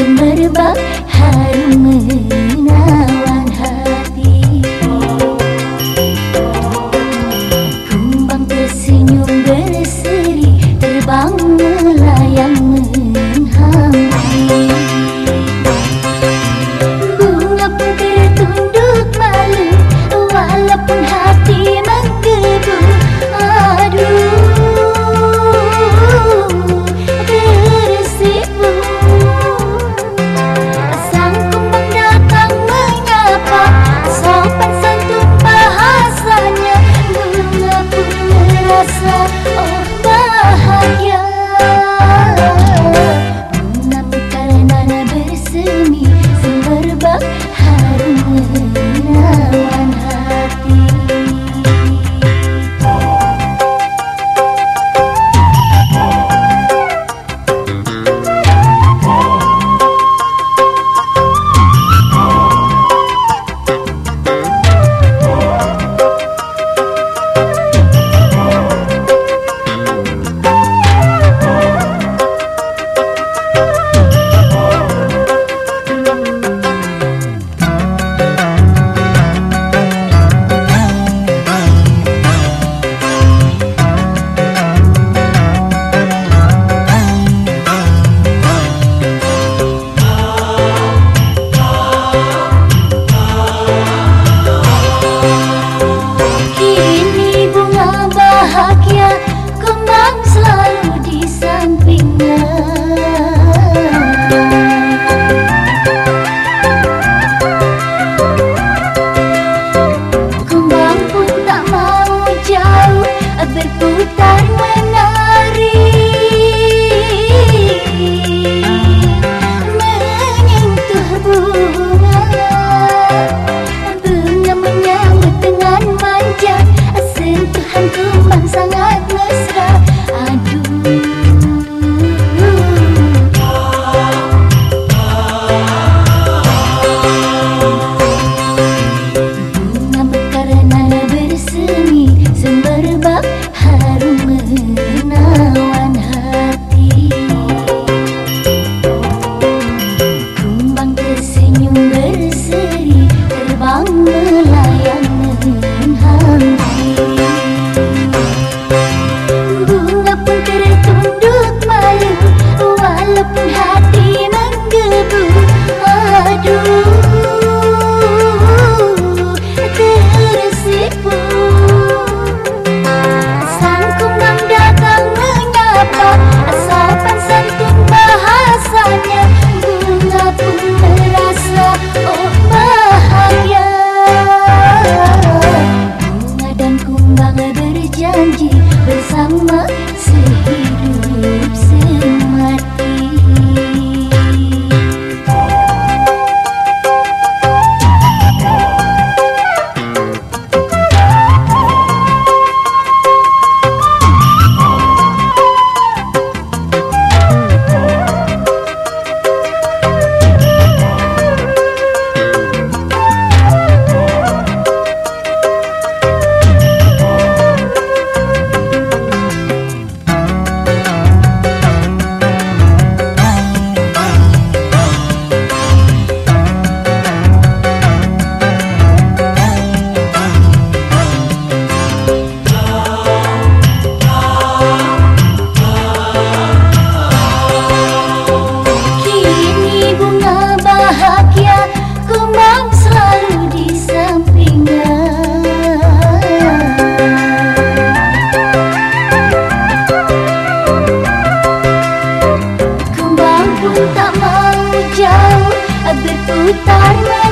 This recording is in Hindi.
मरबा हार में bang berjanji bersama tu ta lên